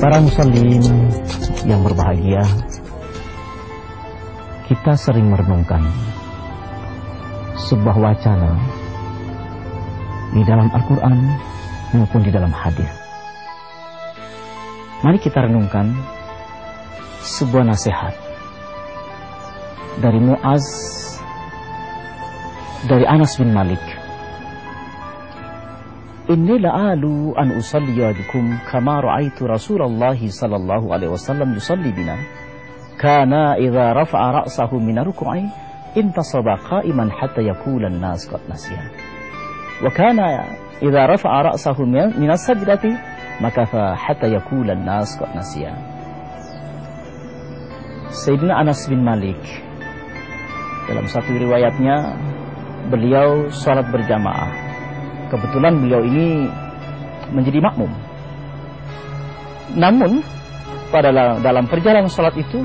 Para muslim yang berbahagia, kita sering merenungkan sebuah wacana di dalam Al-Quran maupun di dalam hadis. Mari kita renungkan sebuah nasihat dari Muaz dari Anas bin Malik إني لآلو أن أصلي بكم كما رأيت رسول الله صلى الله عليه وسلم يصلي بنا. كان إذا رفع رأسه من الركوع انتصب قائما حتى يقول الناس قد نسيا. وكان إذا رفع رأسه من السجدة مكث حتى يقول الناس قد نسيا. سيدنا أنس بن مالك. dalam satu riwayatnya beliau sholat berjamaah. Kebetulan beliau ini menjadi makmum. Namun pada dalam perjalanan sholat itu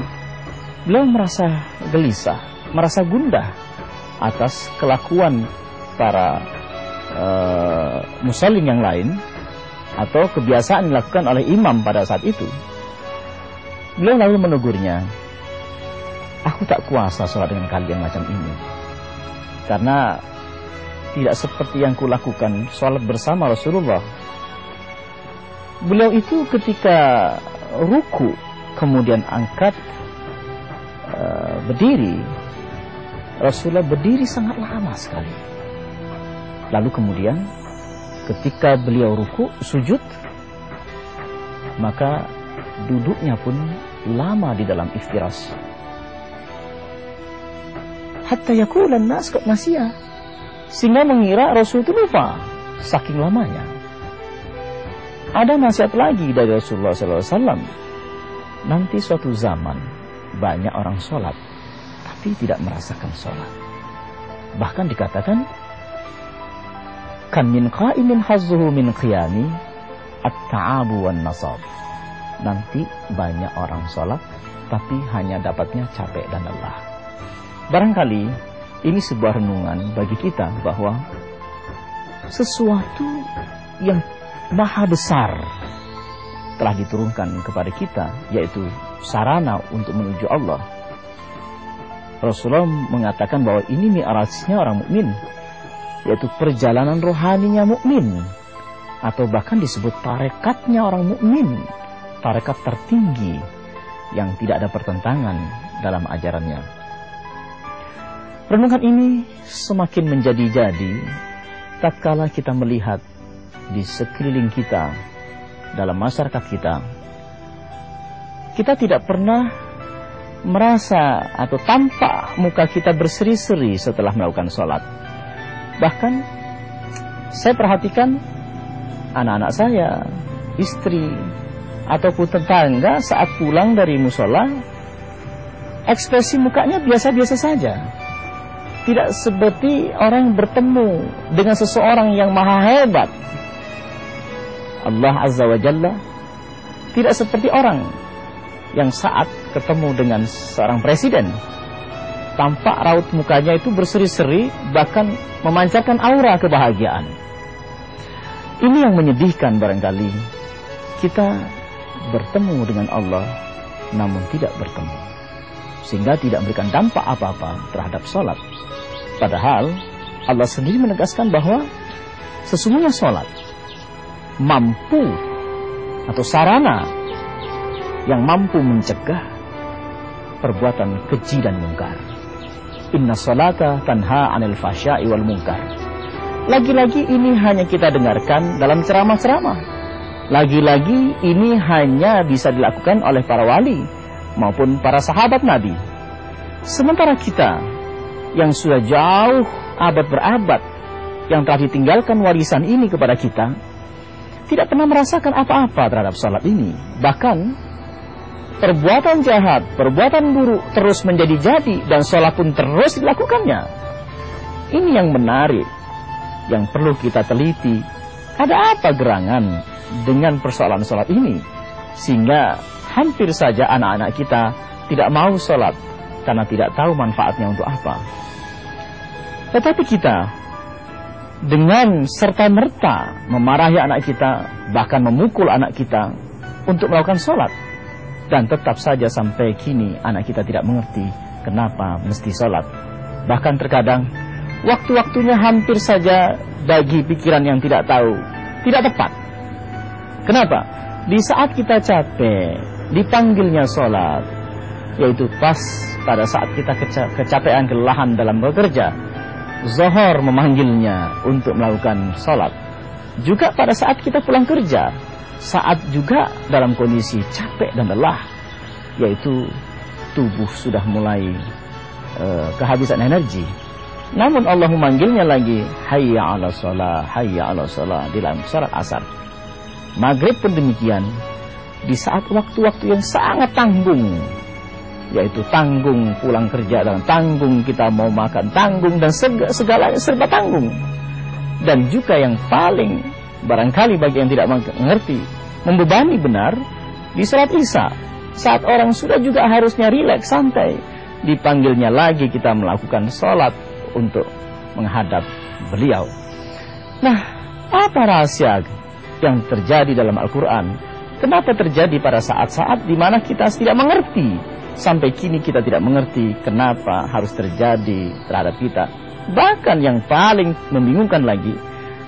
beliau merasa gelisah, merasa gundah atas kelakuan para uh, muslim yang lain atau kebiasaan dilakukan oleh imam pada saat itu. Beliau lalu menegurnya, aku tak kuasa sholat dengan kalian macam ini. Karena tidak seperti yang kulakukan sholat bersama Rasulullah. Beliau itu ketika ruku kemudian angkat uh, berdiri, Rasulullah berdiri sangat lama sekali. Lalu kemudian ketika beliau ruku sujud, maka duduknya pun lama di dalam iftiras. Hatta yakulan nas nasiyah sehingga mengira Rasul itu lupa saking lamanya. Ada nasihat lagi dari Rasulullah SAW. Nanti suatu zaman banyak orang sholat, tapi tidak merasakan sholat. Bahkan dikatakan, kan min qaimin hazzuhu min qiyami at-ta'abu wan nasab. Nanti banyak orang sholat, tapi hanya dapatnya capek dan lelah. Barangkali ini sebuah renungan bagi kita bahwa sesuatu yang maha besar telah diturunkan kepada kita yaitu sarana untuk menuju Allah. Rasulullah mengatakan bahwa ini mi'rajnya orang mukmin yaitu perjalanan rohaninya mukmin atau bahkan disebut tarekatnya orang mukmin, tarekat tertinggi yang tidak ada pertentangan dalam ajarannya. Renungan ini semakin menjadi-jadi tatkala kita melihat di sekeliling kita dalam masyarakat kita kita tidak pernah merasa atau tampak muka kita berseri-seri setelah melakukan sholat. Bahkan saya perhatikan anak-anak saya istri ataupun tetangga saat pulang dari musola ekspresi mukanya biasa-biasa saja tidak seperti orang bertemu dengan seseorang yang maha hebat. Allah Azza wa Jalla tidak seperti orang yang saat ketemu dengan seorang presiden tampak raut mukanya itu berseri-seri bahkan memancarkan aura kebahagiaan. Ini yang menyedihkan barangkali kita bertemu dengan Allah namun tidak bertemu sehingga tidak memberikan dampak apa-apa terhadap sholat. Padahal Allah sendiri menegaskan bahwa sesungguhnya sholat mampu atau sarana yang mampu mencegah perbuatan keji dan mungkar. Inna salata tanha anil fasya'i wal mungkar. Lagi-lagi ini hanya kita dengarkan dalam ceramah-ceramah. Lagi-lagi ini hanya bisa dilakukan oleh para wali maupun para sahabat Nabi. Sementara kita yang sudah jauh abad berabad yang telah ditinggalkan warisan ini kepada kita tidak pernah merasakan apa-apa terhadap salat ini. Bahkan perbuatan jahat, perbuatan buruk terus menjadi jadi dan sholat pun terus dilakukannya. Ini yang menarik, yang perlu kita teliti. Ada apa gerangan dengan persoalan sholat ini? Sehingga hampir saja anak-anak kita tidak mau sholat karena tidak tahu manfaatnya untuk apa. Tetapi kita dengan serta-merta memarahi anak kita, bahkan memukul anak kita, untuk melakukan sholat. Dan tetap saja sampai kini anak kita tidak mengerti kenapa mesti sholat. Bahkan terkadang waktu-waktunya hampir saja bagi pikiran yang tidak tahu, tidak tepat. Kenapa? Di saat kita capek, dipanggilnya sholat, yaitu pas pada saat kita kecapean kelelahan dalam bekerja, Zohor memanggilnya untuk melakukan sholat. Juga pada saat kita pulang kerja, saat juga dalam kondisi capek dan lelah, yaitu tubuh sudah mulai uh, kehabisan energi. Namun Allah memanggilnya lagi, hayya ala sholat, hayya ala sholat, di dalam surat asar. Maghrib pun demikian, di saat waktu-waktu yang sangat tanggung, yaitu tanggung pulang kerja dan tanggung kita mau makan, tanggung dan segalanya serba tanggung. Dan juga yang paling barangkali bagi yang tidak mengerti, membebani benar di salat Isya. Saat orang sudah juga harusnya rileks, santai, dipanggilnya lagi kita melakukan sholat untuk menghadap beliau. Nah, apa rahasia yang terjadi dalam Al-Quran? Kenapa terjadi pada saat-saat di mana kita tidak mengerti? Sampai kini kita tidak mengerti kenapa harus terjadi terhadap kita. Bahkan yang paling membingungkan lagi,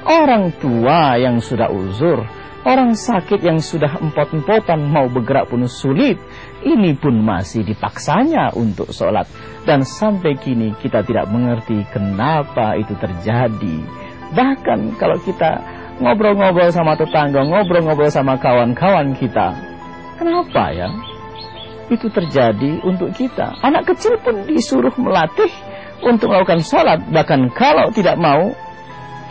Orang tua yang sudah uzur, orang sakit yang sudah empot-empotan mau bergerak pun sulit, ini pun masih dipaksanya untuk sholat. Dan sampai kini kita tidak mengerti kenapa itu terjadi. Bahkan kalau kita ngobrol-ngobrol sama tetangga, ngobrol-ngobrol sama kawan-kawan kita, kenapa ya? Itu terjadi untuk kita. Anak kecil pun disuruh melatih untuk melakukan sholat. Bahkan kalau tidak mau,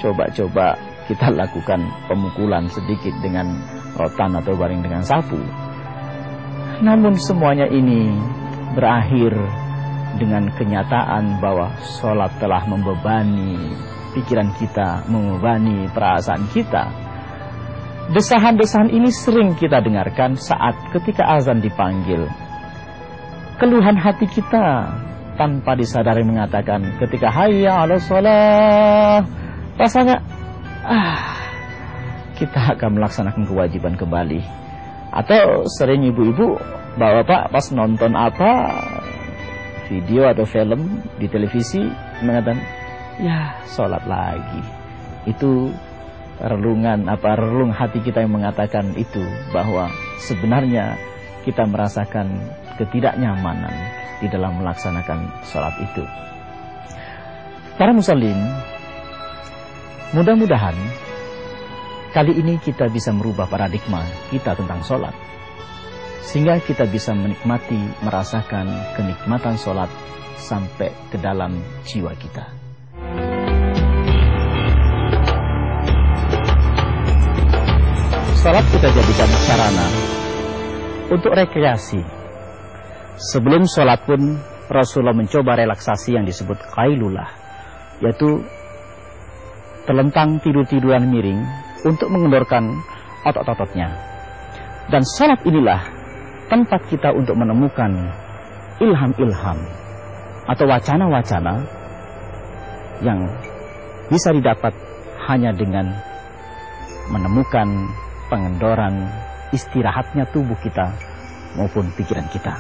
coba-coba kita lakukan pemukulan sedikit dengan rotan atau baring dengan sapu. Namun semuanya ini berakhir dengan kenyataan bahwa sholat telah membebani pikiran kita, membebani perasaan kita. Desahan-desahan ini sering kita dengarkan saat ketika azan dipanggil. Keluhan hati kita tanpa disadari mengatakan ketika hayya ala sholat rasanya ah kita akan melaksanakan kewajiban kembali. Atau sering ibu-ibu bapak pas nonton apa video atau film di televisi mengatakan ya sholat lagi. Itu relungan apa relung hati kita yang mengatakan itu bahwa sebenarnya kita merasakan ketidaknyamanan di dalam melaksanakan sholat itu para muslim Mudah-mudahan kali ini kita bisa merubah paradigma kita tentang sholat. Sehingga kita bisa menikmati, merasakan kenikmatan sholat sampai ke dalam jiwa kita. Sholat kita jadikan sarana untuk rekreasi. Sebelum sholat pun Rasulullah mencoba relaksasi yang disebut kailulah, yaitu terlentang tidur-tiduran miring untuk mengendorkan otot-ototnya. Dan salat inilah tempat kita untuk menemukan ilham-ilham atau wacana-wacana yang bisa didapat hanya dengan menemukan pengendoran istirahatnya tubuh kita maupun pikiran kita.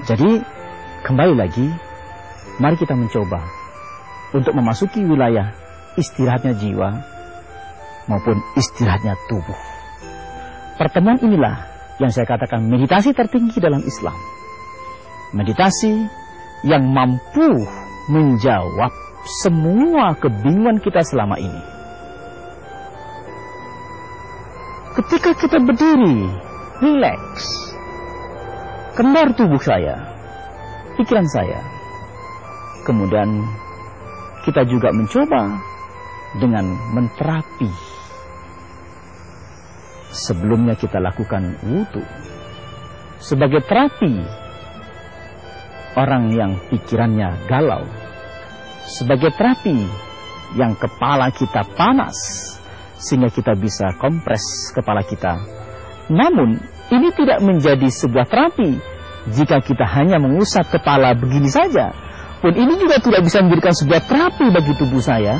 Jadi kembali lagi, mari kita mencoba untuk memasuki wilayah istirahatnya jiwa maupun istirahatnya tubuh. Pertemuan inilah yang saya katakan meditasi tertinggi dalam Islam. Meditasi yang mampu menjawab semua kebingungan kita selama ini. Ketika kita berdiri, rileks, kendor tubuh saya, pikiran saya, kemudian kita juga mencoba dengan menterapi. Sebelumnya kita lakukan wudhu. Sebagai terapi orang yang pikirannya galau. Sebagai terapi yang kepala kita panas. Sehingga kita bisa kompres kepala kita. Namun ini tidak menjadi sebuah terapi jika kita hanya mengusap kepala begini saja. Pun ini juga tidak bisa menjadikan sebuah terapi bagi tubuh saya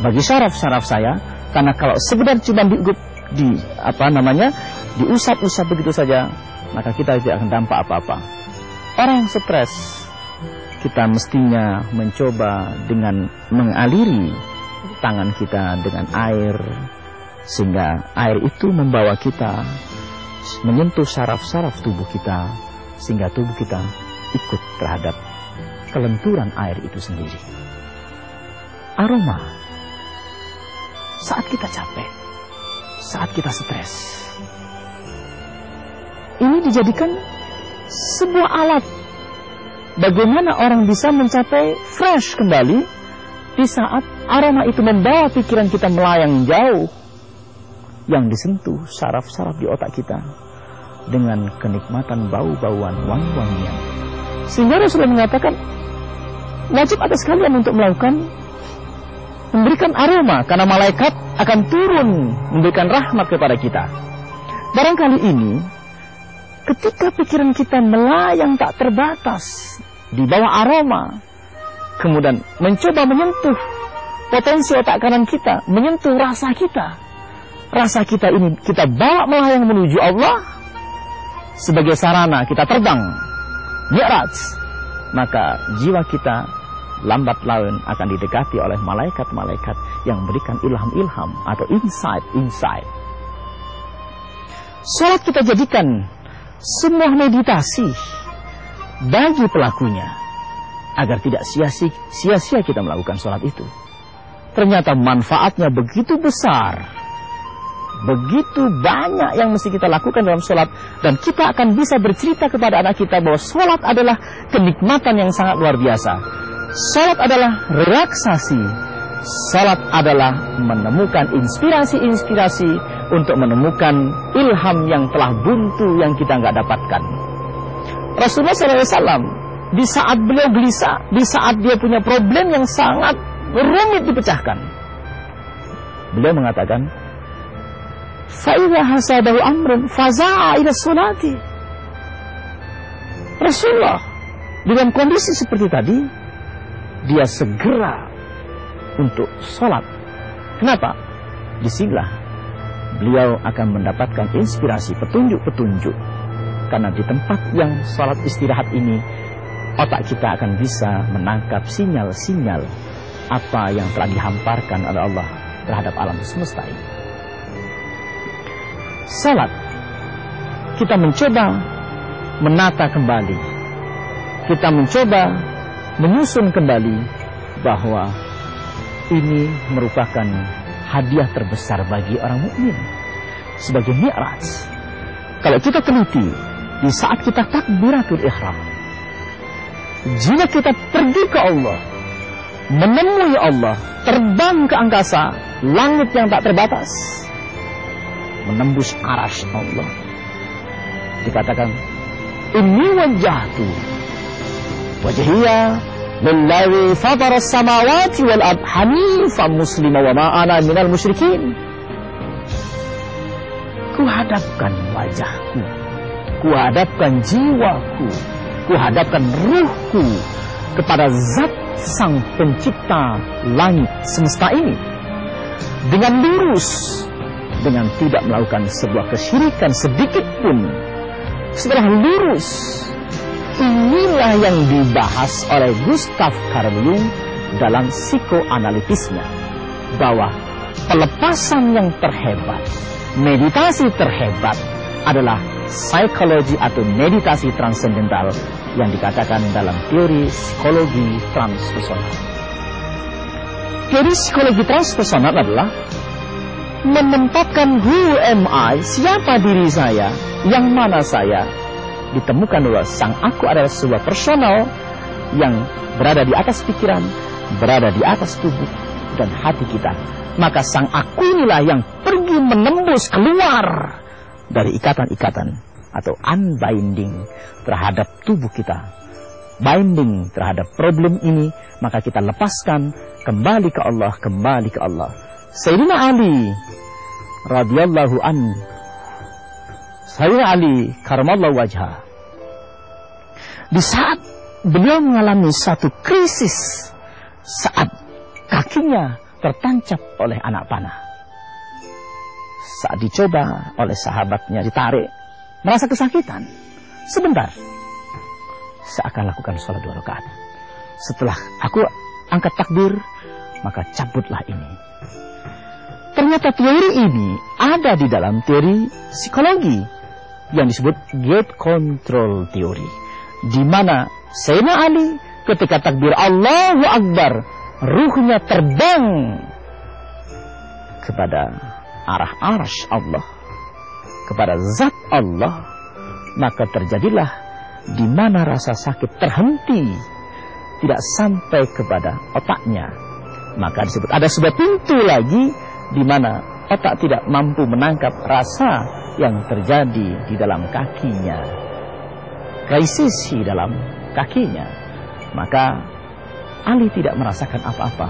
bagi syaraf-syaraf saya karena kalau sekedar cuma diugup di apa namanya diusap-usap begitu saja, maka kita tidak akan dampak apa-apa. Orang yang stres, kita mestinya mencoba dengan mengaliri tangan kita dengan air sehingga air itu membawa kita menyentuh saraf-saraf tubuh kita sehingga tubuh kita ikut terhadap kelenturan air itu sendiri. Aroma saat kita capek, saat kita stres. Ini dijadikan sebuah alat bagaimana orang bisa mencapai fresh kembali di saat aroma itu membawa pikiran kita melayang jauh yang disentuh saraf-saraf di otak kita dengan kenikmatan bau-bauan wangi-wangian. Sehingga Rasulullah mengatakan wajib atas kalian untuk melakukan memberikan aroma karena malaikat akan turun memberikan rahmat kepada kita. Barangkali ini ketika pikiran kita melayang tak terbatas di bawah aroma, kemudian mencoba menyentuh potensi otak kanan kita, menyentuh rasa kita. Rasa kita ini kita bawa melayang menuju Allah sebagai sarana kita terbang. Mi'raj. Maka jiwa kita lambat laun akan didekati oleh malaikat-malaikat yang memberikan ilham-ilham atau insight-insight. Salat kita jadikan semua meditasi bagi pelakunya agar tidak sia-sia kita melakukan sholat itu. Ternyata manfaatnya begitu besar. Begitu banyak yang mesti kita lakukan dalam sholat. Dan kita akan bisa bercerita kepada anak kita bahwa sholat adalah kenikmatan yang sangat luar biasa. Salat adalah relaksasi. Salat adalah menemukan inspirasi-inspirasi untuk menemukan ilham yang telah buntu yang kita nggak dapatkan. Rasulullah SAW di saat beliau gelisah, di saat dia punya problem yang sangat rumit dipecahkan, beliau mengatakan, "Fa'idha hasadahu amrun faza'a ila sulati." Rasulullah dengan kondisi seperti tadi, dia segera untuk sholat. Kenapa? Di sinilah beliau akan mendapatkan inspirasi, petunjuk-petunjuk. Karena di tempat yang sholat istirahat ini, otak kita akan bisa menangkap sinyal-sinyal apa yang telah dihamparkan oleh Allah terhadap alam semesta ini. Salat, kita mencoba menata kembali. Kita mencoba menyusun kembali bahwa ini merupakan hadiah terbesar bagi orang mukmin sebagai mi'raj. Kalau kita teliti di saat kita takbiratul ihram, jika kita pergi ke Allah, menemui Allah, terbang ke angkasa, langit yang tak terbatas, menembus aras Allah. Dikatakan, ini wajahku, wajahiyah Lillahi fatara samawati wal ard hanifan muslima wa ma ana minal musyrikin. Kuhadapkan wajahku, kuhadapkan jiwaku, kuhadapkan ruhku kepada zat sang pencipta langit semesta ini dengan lurus dengan tidak melakukan sebuah kesyirikan sedikit pun setelah lurus Inilah yang dibahas oleh Gustav Carl Jung dalam psikoanalitisnya bahwa pelepasan yang terhebat, meditasi terhebat adalah psikologi atau meditasi transendental yang dikatakan dalam teori psikologi transpersonal. Teori psikologi transpersonal adalah menempatkan who am I, siapa diri saya, yang mana saya, ditemukan bahwa sang aku adalah sebuah personal yang berada di atas pikiran, berada di atas tubuh dan hati kita. Maka sang aku inilah yang pergi menembus keluar dari ikatan-ikatan atau unbinding terhadap tubuh kita. Binding terhadap problem ini, maka kita lepaskan kembali ke Allah, kembali ke Allah. Sayyidina Ali radhiyallahu an Sayyidina Ali karamallahu wajah. Di saat beliau mengalami satu krisis saat kakinya tertancap oleh anak panah. saat dicoba oleh sahabatnya ditarik, merasa kesakitan. Sebentar, saya akan lakukan sholat dua rakaat. Setelah aku angkat takbir, maka cabutlah ini. Ternyata teori ini ada di dalam teori psikologi yang disebut gate control theory. Di mana Sayyidina Ali ketika takbir Allahu Akbar, ruhnya terbang kepada arah arsh Allah, kepada zat Allah, maka terjadilah di mana rasa sakit terhenti, tidak sampai kepada otaknya. Maka disebut ada sebuah pintu lagi di mana otak tidak mampu menangkap rasa yang terjadi di dalam kakinya. Krisis di dalam kakinya. Maka Ali tidak merasakan apa-apa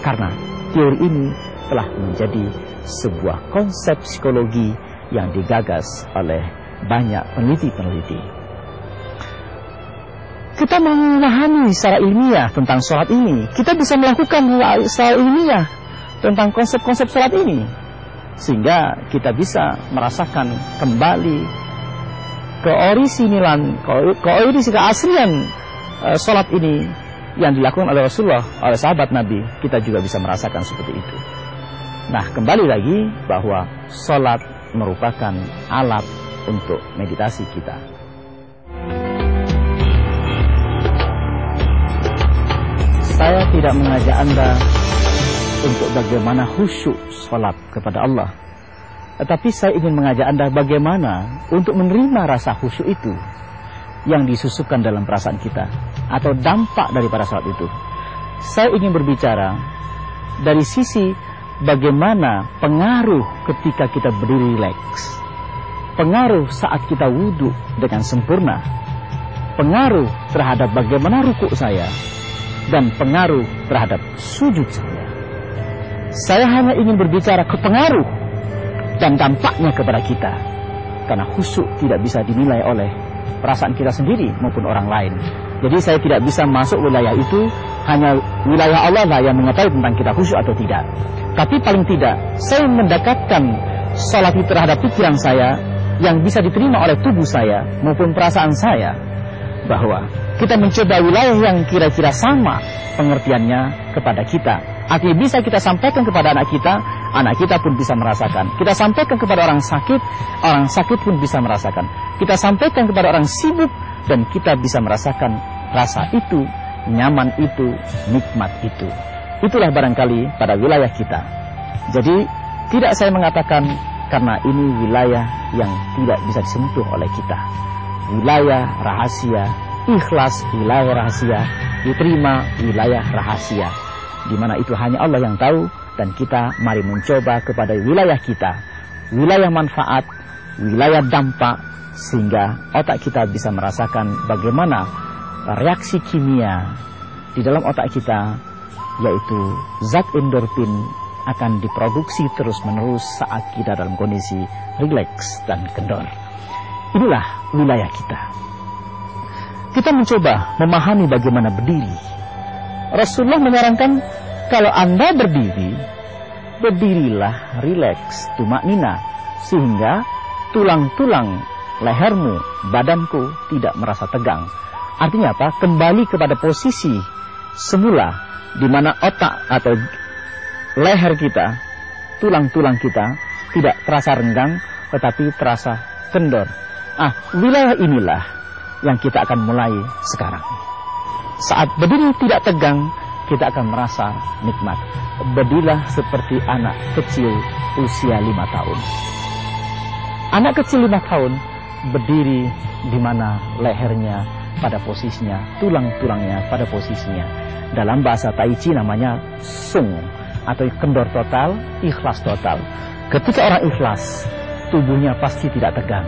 karena teori ini telah menjadi sebuah konsep psikologi yang digagas oleh banyak peneliti-peneliti. Kita memahami secara ilmiah tentang sholat ini. Kita bisa melakukan secara ilmiah tentang konsep-konsep sholat ini. Sehingga kita bisa merasakan kembali keorisinilan, keorisi keaslian uh, sholat ini yang dilakukan oleh Rasulullah, oleh sahabat Nabi, kita juga bisa merasakan seperti itu. Nah, kembali lagi bahwa sholat merupakan alat untuk meditasi kita. Saya tidak mengajak Anda untuk bagaimana khusyuk sholat kepada Allah. Tetapi saya ingin mengajak Anda bagaimana untuk menerima rasa khusyuk itu yang disusupkan dalam perasaan kita atau dampak daripada sholat itu. Saya ingin berbicara dari sisi bagaimana pengaruh ketika kita berdiri rileks. Pengaruh saat kita wudhu dengan sempurna. Pengaruh terhadap bagaimana rukuk saya. Dan pengaruh terhadap sujud saya. Saya hanya ingin berbicara ke pengaruh dan dampaknya kepada kita. Karena khusyuk tidak bisa dinilai oleh perasaan kita sendiri maupun orang lain. Jadi saya tidak bisa masuk wilayah itu, hanya wilayah Allah lah yang mengetahui tentang kita khusyuk atau tidak. Tapi paling tidak, saya mendekatkan salat itu terhadap pikiran saya yang bisa diterima oleh tubuh saya maupun perasaan saya bahwa kita mencoba wilayah yang kira-kira sama pengertiannya kepada kita. Artinya bisa kita sampaikan kepada anak kita, anak kita pun bisa merasakan. Kita sampaikan kepada orang sakit, orang sakit pun bisa merasakan. Kita sampaikan kepada orang sibuk dan kita bisa merasakan rasa itu, nyaman itu, nikmat itu. Itulah barangkali pada wilayah kita. Jadi tidak saya mengatakan karena ini wilayah yang tidak bisa disentuh oleh kita. Wilayah rahasia ikhlas wilayah rahasia, diterima wilayah rahasia. Di mana itu hanya Allah yang tahu dan kita mari mencoba kepada wilayah kita, wilayah manfaat, wilayah dampak sehingga otak kita bisa merasakan bagaimana reaksi kimia di dalam otak kita yaitu zat endorfin akan diproduksi terus-menerus saat kita dalam kondisi rileks dan kendor. Inilah wilayah kita. Kita mencoba memahami bagaimana berdiri. Rasulullah menyarankan kalau Anda berdiri, berdirilah rileks, tumak nina, sehingga tulang-tulang lehermu, badanku tidak merasa tegang. Artinya apa? Kembali kepada posisi semula di mana otak atau leher kita, tulang-tulang kita tidak terasa renggang tetapi terasa kendor. Ah, wilayah inilah yang kita akan mulai sekarang. Saat berdiri tidak tegang, kita akan merasa nikmat. Berdirilah seperti anak kecil usia lima tahun. Anak kecil lima tahun berdiri di mana lehernya pada posisinya, tulang-tulangnya pada posisinya. Dalam bahasa Tai Chi namanya sung atau kendor total, ikhlas total. Ketika orang ikhlas, tubuhnya pasti tidak tegang.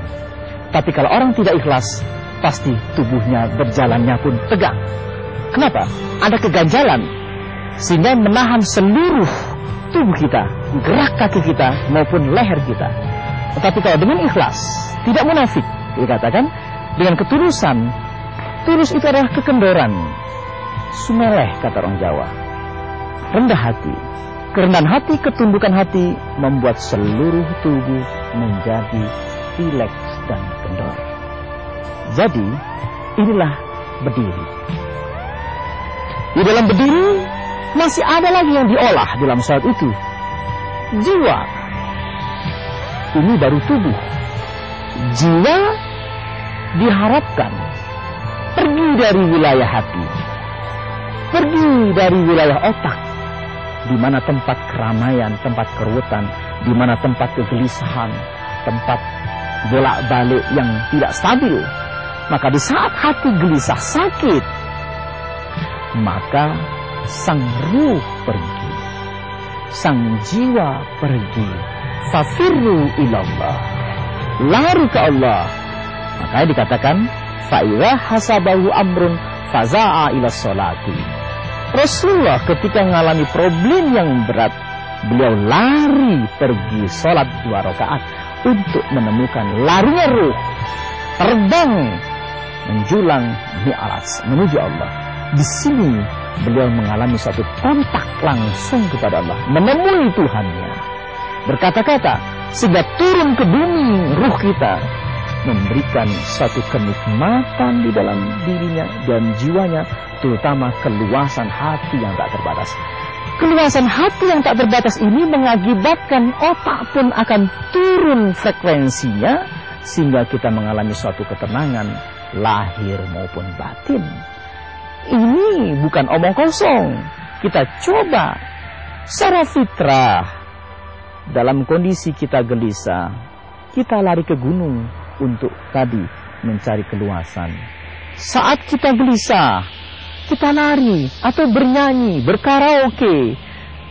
Tapi kalau orang tidak ikhlas, pasti tubuhnya berjalannya pun tegang. Kenapa? Ada keganjalan sehingga menahan seluruh tubuh kita, gerak kaki kita maupun leher kita. Tetapi kalau dengan ikhlas, tidak munafik, dikatakan dengan ketulusan, tulus itu adalah kekendoran. Sumeleh kata orang Jawa. Rendah hati, Kerendahan hati, ketundukan hati membuat seluruh tubuh menjadi rileks dan kendor. Jadi, inilah berdiri. Di dalam berdiri masih ada lagi yang diolah dalam saat itu. Jiwa. Ini baru tubuh. Jiwa diharapkan pergi dari wilayah hati. Pergi dari wilayah otak. Di mana tempat keramaian, tempat keruwetan, di mana tempat kegelisahan, tempat bolak-balik yang tidak stabil. Maka di saat hati gelisah sakit, maka sang ruh pergi, sang jiwa pergi. Fafirru ilallah, lari ke Allah. Makanya dikatakan, fa'idha hasabahu amrun faza'a ila sholati. Rasulullah ketika mengalami problem yang berat, beliau lari pergi sholat dua rakaat untuk menemukan larinya ruh terbang menjulang mi'raj menuju Allah. Di sini beliau mengalami suatu kontak langsung kepada Allah, menemui Tuhannya. Berkata-kata sehingga turun ke bumi ruh kita memberikan suatu kenikmatan di dalam dirinya dan jiwanya, terutama keluasan hati yang tak terbatas. Keluasan hati yang tak terbatas ini mengakibatkan otak pun akan turun frekuensinya sehingga kita mengalami suatu ketenangan lahir maupun batin. Ini bukan omong kosong. Kita coba secara fitrah dalam kondisi kita gelisah, kita lari ke gunung untuk tadi mencari keluasan. Saat kita gelisah, kita lari atau bernyanyi, berkaraoke.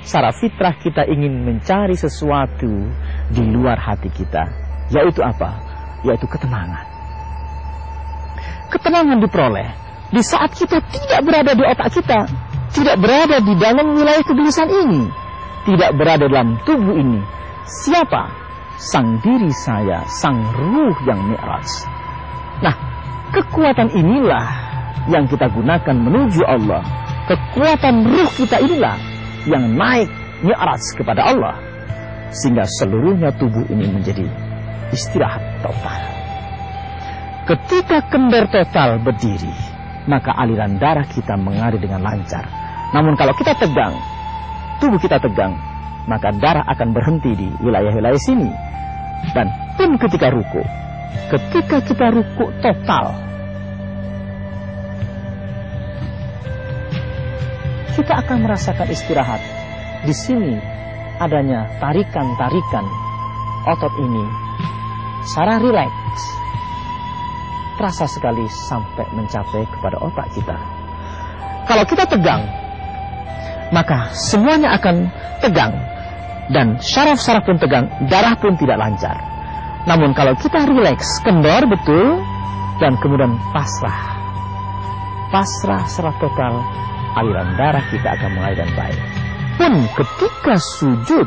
Secara fitrah kita ingin mencari sesuatu di luar hati kita. Yaitu apa? Yaitu ketenangan. Ketenangan diperoleh di saat kita tidak berada di otak kita, tidak berada di dalam wilayah kegelisahan ini, tidak berada dalam tubuh ini. Siapa? Sang diri saya, sang ruh yang mi'raj. Nah, kekuatan inilah yang kita gunakan menuju Allah. Kekuatan ruh kita inilah yang naik mi'raj kepada Allah. Sehingga seluruhnya tubuh ini menjadi istirahat total. Ketika kendor total berdiri, maka aliran darah kita mengalir dengan lancar. Namun kalau kita tegang, tubuh kita tegang, maka darah akan berhenti di wilayah-wilayah sini. Dan pun ketika ruku, ketika kita ruku total, kita akan merasakan istirahat. Di sini adanya tarikan-tarikan otot ini secara rileks terasa sekali sampai mencapai kepada otak kita. Kalau kita tegang, maka semuanya akan tegang dan syaraf-syaraf pun tegang, darah pun tidak lancar. Namun kalau kita rileks, kendor betul dan kemudian pasrah. Pasrah secara total, aliran darah kita akan mengalir dan baik. Pun ketika sujud,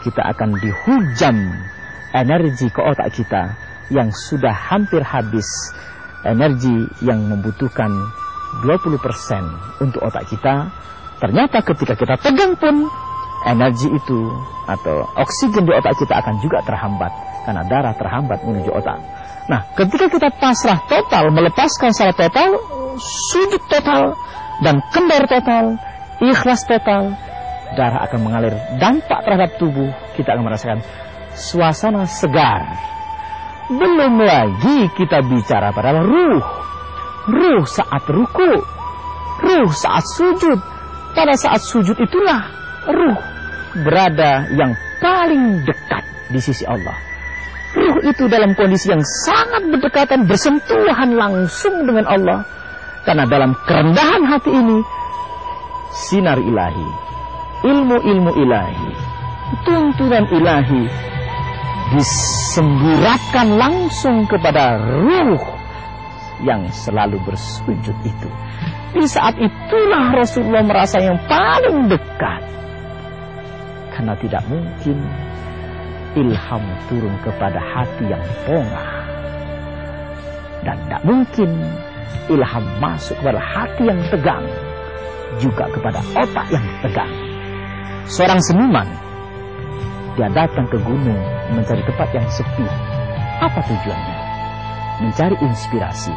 kita akan dihujam energi ke otak kita yang sudah hampir habis energi yang membutuhkan 20% untuk otak kita ternyata ketika kita tegang pun energi itu atau oksigen di otak kita akan juga terhambat karena darah terhambat menuju otak. Nah, ketika kita pasrah total, melepaskan secara total, sujud total, dan kendor total, ikhlas total, darah akan mengalir. Dampak terhadap tubuh, kita akan merasakan suasana segar, belum lagi kita bicara pada ruh. Ruh saat ruku. Ruh saat sujud. Pada saat sujud itulah ruh berada yang paling dekat di sisi Allah. Ruh itu dalam kondisi yang sangat berdekatan, bersentuhan langsung dengan Allah. Karena dalam kerendahan hati ini, sinar ilahi, ilmu-ilmu ilahi, tuntunan ilahi disemburatkan langsung kepada ruh yang selalu bersujud itu. Di saat itulah Rasulullah merasa yang paling dekat. Karena tidak mungkin ilham turun kepada hati yang pongah. Dan tidak mungkin ilham masuk kepada hati yang tegang. Juga kepada otak yang tegang. Seorang seniman, dia datang ke gunung mencari tempat yang sepi. Apa tujuannya? Mencari inspirasi,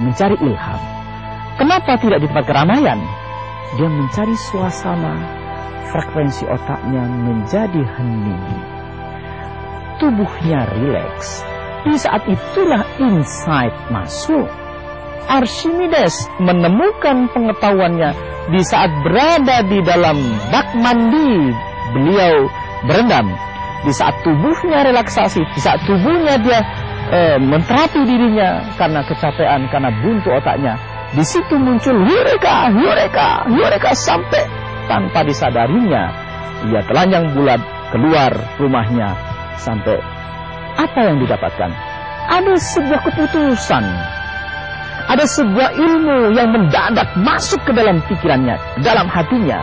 mencari ilham. Kenapa tidak di tempat keramaian? Dia mencari suasana, frekuensi otaknya menjadi hening. Tubuhnya rileks. Di saat itulah insight masuk Archimedes menemukan pengetahuannya di saat berada di dalam bak mandi beliau berendam. Di saat tubuhnya relaksasi di saat tubuhnya dia e, menterapi dirinya karena kecapean karena buntu otaknya di situ muncul eureka eureka eureka sampai tanpa disadarinya ia telanjang bulat keluar rumahnya sampai apa yang didapatkan? Ada sebuah keputusan ada sebuah ilmu yang mendadak masuk ke dalam pikirannya, dalam hatinya.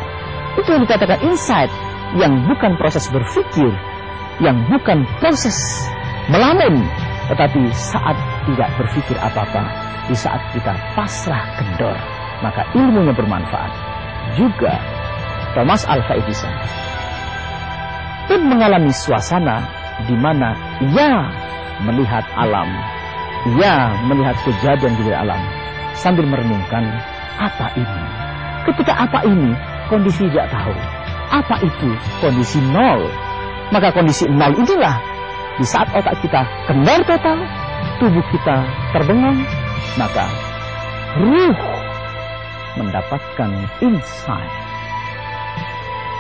Itu yang dikatakan insight, yang bukan proses berpikir, yang bukan proses melamun, tetapi saat tidak berpikir apa-apa, di saat kita pasrah kendor, maka ilmunya bermanfaat. Juga Thomas Alva Edison pun mengalami suasana di mana ia melihat alam ia melihat kejadian di alam sambil merenungkan apa ini. Ketika apa ini, kondisi tidak tahu. Apa itu kondisi nol? Maka kondisi nol inilah di saat otak kita kendor total, tubuh kita terbengang, maka ruh mendapatkan insight.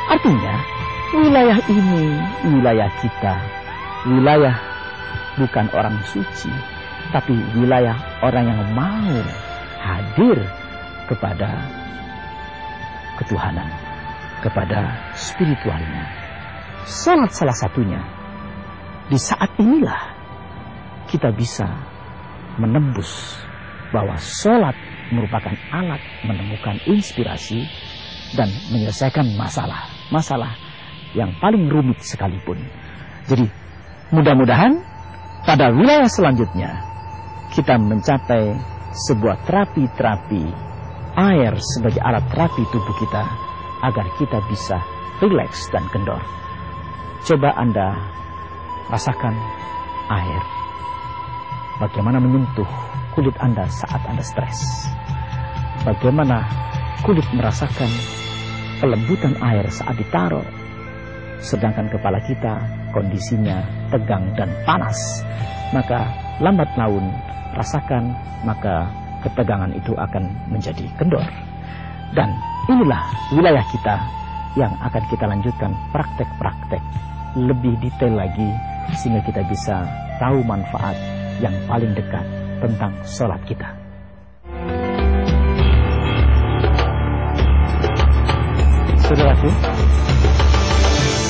Artinya, wilayah ini wilayah kita, wilayah bukan orang suci, tapi wilayah orang yang mau hadir kepada ketuhanan, kepada spiritualnya. Salat salah satunya. Di saat inilah kita bisa menembus bahwa sholat merupakan alat menemukan inspirasi dan menyelesaikan masalah. Masalah yang paling rumit sekalipun. Jadi mudah-mudahan pada wilayah selanjutnya kita mencapai sebuah terapi-terapi air sebagai alat terapi tubuh kita agar kita bisa rileks dan kendor. Coba Anda rasakan air. Bagaimana menyentuh kulit Anda saat Anda stres. Bagaimana kulit merasakan kelembutan air saat ditaruh. Sedangkan kepala kita kondisinya tegang dan panas. Maka lambat laun rasakan, maka ketegangan itu akan menjadi kendor. Dan inilah wilayah kita yang akan kita lanjutkan praktek-praktek lebih detail lagi sehingga kita bisa tahu manfaat yang paling dekat tentang sholat kita. Saudaraku,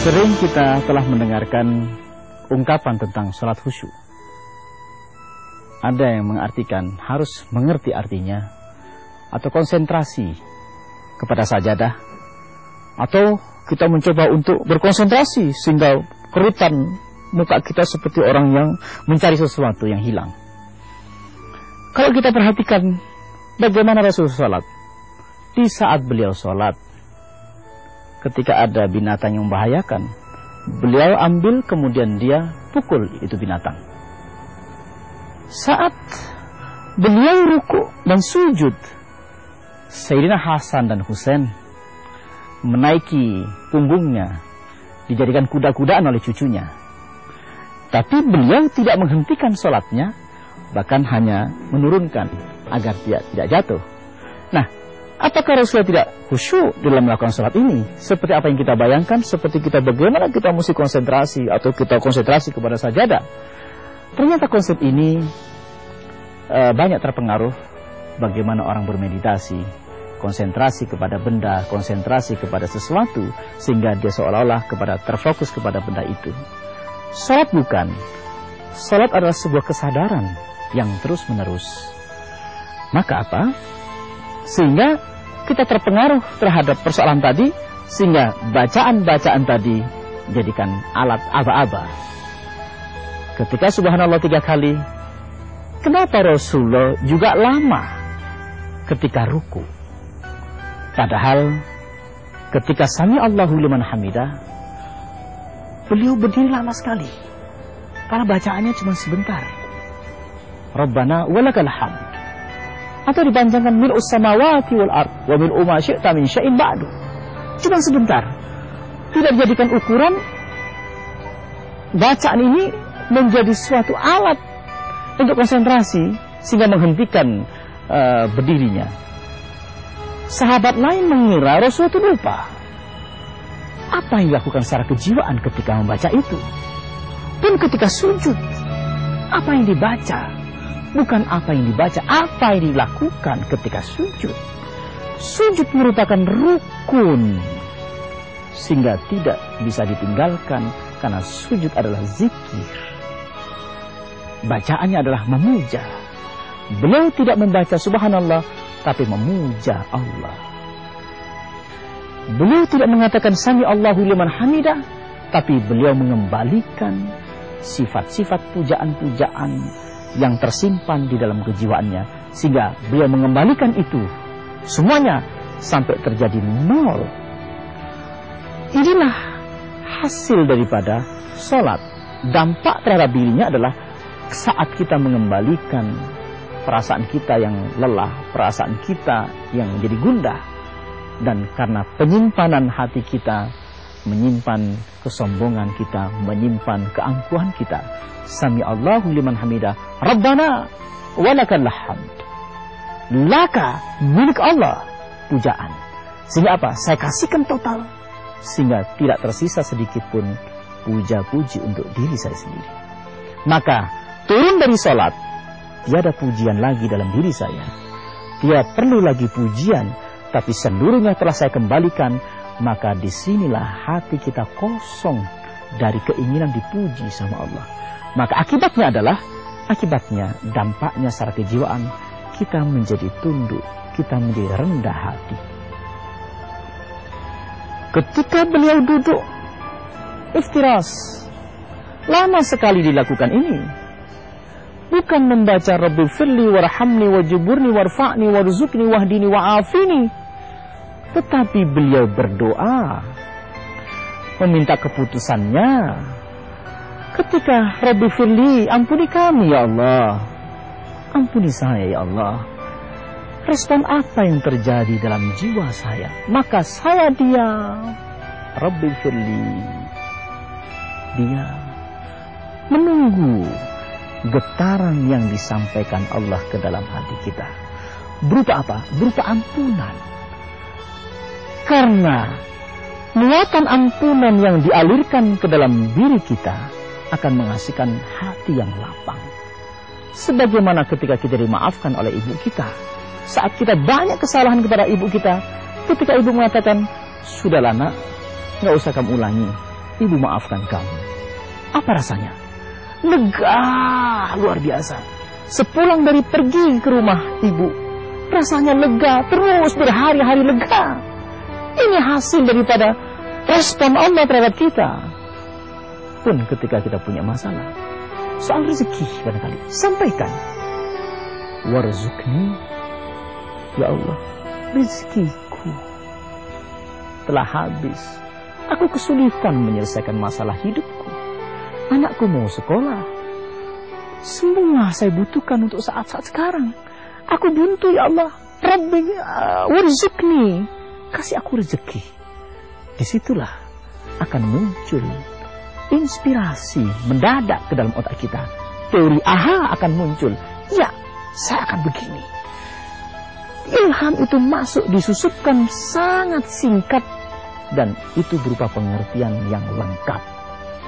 sering kita telah mendengarkan ungkapan tentang sholat khusyuk. Ada yang mengartikan harus mengerti artinya atau konsentrasi kepada sajadah. Atau kita mencoba untuk berkonsentrasi sehingga kerutan muka kita seperti orang yang mencari sesuatu yang hilang. Kalau kita perhatikan bagaimana Rasul sholat, di saat beliau sholat, ketika ada binatang yang membahayakan, beliau ambil kemudian dia pukul itu binatang. Saat beliau ruku dan sujud, Sayyidina Hasan dan Husain menaiki punggungnya, dijadikan kuda-kudaan oleh cucunya. Tapi beliau tidak menghentikan sholatnya, bahkan hanya menurunkan agar dia tidak jatuh. Nah, apakah Rasulullah tidak khusyuk dalam melakukan sholat ini? Seperti apa yang kita bayangkan, seperti kita bagaimana kita mesti konsentrasi atau kita konsentrasi kepada sajadah. Ternyata konsep ini e, banyak terpengaruh bagaimana orang bermeditasi, konsentrasi kepada benda, konsentrasi kepada sesuatu sehingga dia seolah-olah kepada terfokus kepada benda itu. Salat bukan. Salat adalah sebuah kesadaran yang terus-menerus. Maka apa? Sehingga kita terpengaruh terhadap persoalan tadi sehingga bacaan-bacaan tadi jadikan alat aba-aba Ketika subhanallah tiga kali, kenapa Rasulullah juga lama ketika ruku? Padahal ketika sami Allahu liman hamidah, beliau berdiri lama sekali. Karena bacaannya cuma sebentar. Rabbana walakal hamd. Atau dipanjangkan mil'us samawati wal ard wa mil'u ma syi'ta min syai'in ba'du. Cuma sebentar. Tidak dijadikan ukuran bacaan ini menjadi suatu alat untuk konsentrasi sehingga menghentikan uh, berdirinya. Sahabat lain mengira Rasul itu lupa. Apa yang dilakukan secara kejiwaan ketika membaca itu? Dan ketika sujud, apa yang dibaca? Bukan apa yang dibaca, apa yang dilakukan ketika sujud. Sujud merupakan rukun sehingga tidak bisa ditinggalkan karena sujud adalah zikir. Bacaannya adalah memuja. Beliau tidak membaca subhanallah tapi memuja Allah. Beliau tidak mengatakan sami Allahu liman hamidah tapi beliau mengembalikan sifat-sifat pujaan-pujaan yang tersimpan di dalam kejiwaannya sehingga beliau mengembalikan itu semuanya sampai terjadi nol. Inilah hasil daripada sholat. Dampak terhadap dirinya adalah saat kita mengembalikan perasaan kita yang lelah, perasaan kita yang menjadi gundah. Dan karena penyimpanan hati kita, menyimpan kesombongan kita, menyimpan keangkuhan kita. Sami Allahu liman hamidah. Rabbana walakal hamd. Laka milik Allah pujaan. Sehingga apa? Saya kasihkan total sehingga tidak tersisa sedikit pun puja-puji untuk diri saya sendiri. Maka turun dari sholat, tiada pujian lagi dalam diri saya. Tidak perlu lagi pujian, tapi seluruhnya telah saya kembalikan, maka di sinilah hati kita kosong dari keinginan dipuji sama Allah. Maka akibatnya adalah, akibatnya dampaknya secara kejiwaan, kita menjadi tunduk, kita menjadi rendah hati. Ketika beliau duduk iftiras, lama sekali dilakukan ini. Bukan membaca Rabbi firli warhamni wajiburni warfa'ni warzukni wahdini wa'afini. Tetapi beliau berdoa. Meminta keputusannya. Ketika Rabbi firli ampuni kami ya Allah. Ampuni saya ya Allah respon apa yang terjadi dalam jiwa saya. Maka saya diam. Rabbi firli. Dia menunggu getaran yang disampaikan Allah ke dalam hati kita. Berupa apa? Berupa ampunan. Karena muatan ampunan yang dialirkan ke dalam diri kita akan menghasilkan hati yang lapang. Sebagaimana ketika kita dimaafkan oleh ibu kita, saat kita banyak kesalahan kepada ibu kita, ketika ibu mengatakan, sudahlah nak, nggak usah kamu ulangi, ibu maafkan kamu. Apa rasanya? Lega luar biasa. Sepulang dari pergi ke rumah ibu, rasanya lega, terus berhari-hari lega. Ini hasil daripada respon Allah terhadap kita. Pun ketika kita punya masalah, soal rezeki barangkali, sampaikan. Warzukni Ya Allah, rezekiku telah habis. Aku kesulitan menyelesaikan masalah hidupku. Anakku mau sekolah. Semua saya butuhkan untuk saat-saat sekarang. Aku buntu ya Allah. Rabbi uh, warzukni. Kasih aku rezeki. Di situlah akan muncul inspirasi mendadak ke dalam otak kita. Teori aha akan muncul. Ya, saya akan begini ilham itu masuk disusupkan sangat singkat dan itu berupa pengertian yang lengkap.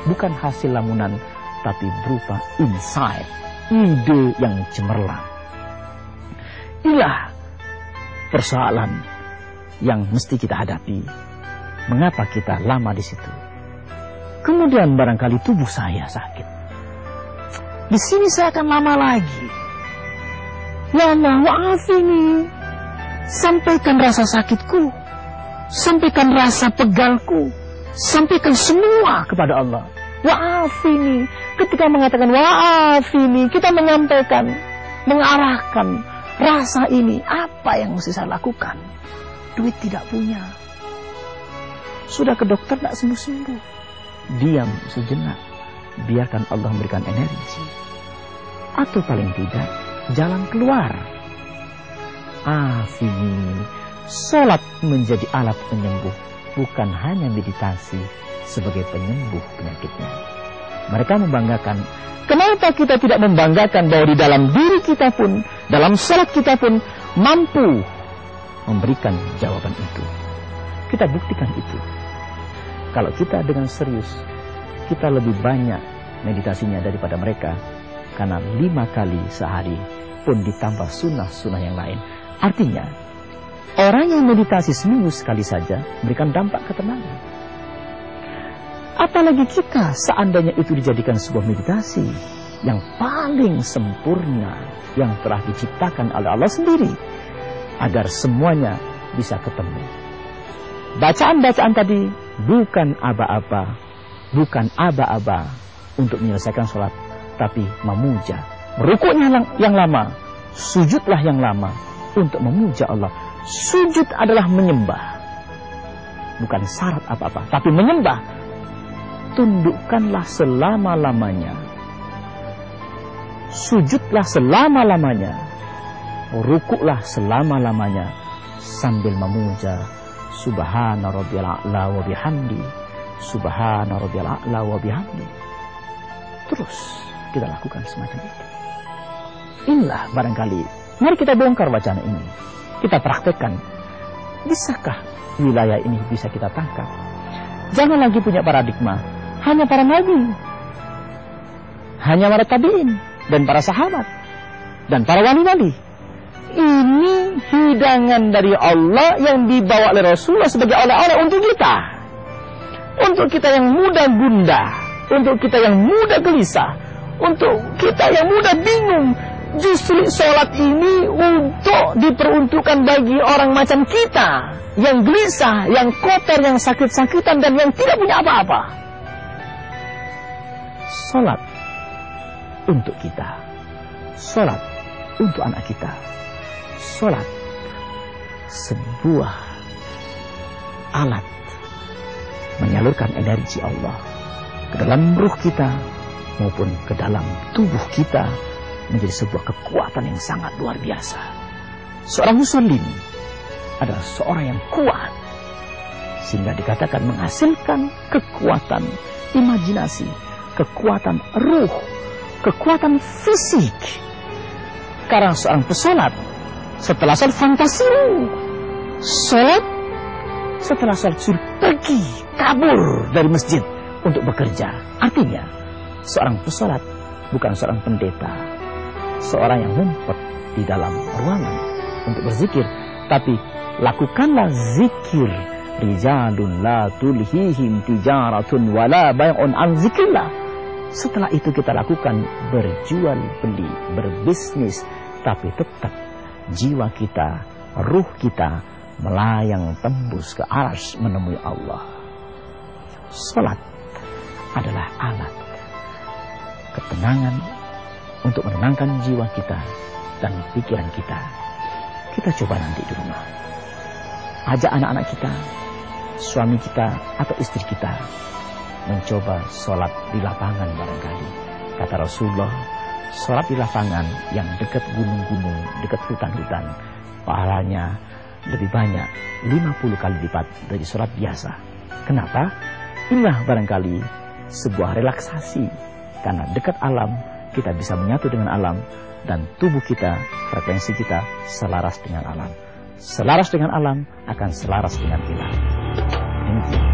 Bukan hasil lamunan tapi berupa insight, ide yang cemerlang. Inilah persoalan yang mesti kita hadapi. Mengapa kita lama di situ? Kemudian barangkali tubuh saya sakit. Di sini saya akan lama lagi. Ya Allah, wa'afini. Sampaikan rasa sakitku. Sampaikan rasa pegalku. Sampaikan semua kepada Allah. Wa'afini. Ketika mengatakan wa'afini, kita menyampaikan, mengarahkan rasa ini. Apa yang mesti saya lakukan? Duit tidak punya. Sudah ke dokter tidak sembuh-sembuh. Diam sejenak. Biarkan Allah memberikan energi. Atau paling tidak, jalan keluar. Afi, sholat menjadi alat penyembuh. Bukan hanya meditasi sebagai penyembuh penyakitnya. Mereka membanggakan Kenapa kita tidak membanggakan bahwa di dalam diri kita pun, dalam sholat kita pun mampu memberikan jawaban itu. Kita buktikan itu. Kalau kita dengan serius, kita lebih banyak meditasinya daripada mereka. Karena lima kali sehari pun ditambah sunnah-sunnah yang lain. Artinya, orang yang meditasi seminggu sekali saja memberikan dampak ketenangan. Apalagi kita seandainya itu dijadikan sebuah meditasi yang paling sempurna yang telah diciptakan oleh Allah sendiri agar semuanya bisa ketemu. Bacaan-bacaan tadi bukan aba-aba, bukan aba-aba untuk menyelesaikan sholat, tapi memuja. Rukuknya yang lama, sujudlah yang lama untuk memuja Allah. Sujud adalah menyembah. Bukan syarat apa-apa, tapi menyembah tundukkanlah selama-lamanya. Sujudlah selama-lamanya. Rukuklah selama-lamanya sambil memuja Subhana rabbiyal a'la wa bihamdi. Subhana rabbiyal a'la wa bihamdi. Terus kita lakukan semacam itu. Inilah barangkali. Mari kita bongkar wacana ini. Kita praktekkan. Bisakah wilayah ini bisa kita tangkap? Jangan lagi punya paradigma hanya para nabi. Hanya para tabiin dan para sahabat dan para wali-wali. Ini hidangan dari Allah yang dibawa oleh Rasulullah sebagai oleh-oleh untuk kita. Untuk kita yang muda gunda, untuk kita yang muda gelisah, untuk kita yang muda bingung. Justru sholat ini untuk diperuntukkan bagi orang macam kita yang gelisah, yang kotor, yang sakit-sakitan dan yang tidak punya apa-apa. Salat untuk kita. Salat untuk anak kita. Salat sebuah alat menyalurkan energi Allah ke dalam ruh kita maupun ke dalam tubuh kita menjadi sebuah kekuatan yang sangat luar biasa. Seorang muslim adalah seorang yang kuat sehingga dikatakan menghasilkan kekuatan imajinasi kekuatan ruh, kekuatan fisik. Karena seorang pesolat setelah sholat fantasi, sholat setelah sholat suruh pergi kabur dari masjid untuk bekerja. Artinya seorang pesolat bukan seorang pendeta, seorang yang ngumpet di dalam ruangan untuk berzikir, tapi lakukanlah zikir rijalun la tulhihim tijaratun wala bay'un an zikrillah setelah itu kita lakukan berjual beli, berbisnis, tapi tetap jiwa kita, ruh kita melayang tembus ke aras menemui Allah. Salat adalah alat ketenangan untuk menenangkan jiwa kita dan pikiran kita. Kita coba nanti di rumah. Ajak anak-anak kita, suami kita atau istri kita mencoba sholat di lapangan barangkali. Kata Rasulullah, sholat di lapangan yang dekat gunung-gunung, dekat hutan-hutan, pahalanya lebih banyak, 50 kali lipat dari sholat biasa. Kenapa? Inilah barangkali sebuah relaksasi. Karena dekat alam, kita bisa menyatu dengan alam, dan tubuh kita, frekuensi kita selaras dengan alam. Selaras dengan alam akan selaras dengan ilah. Demikian.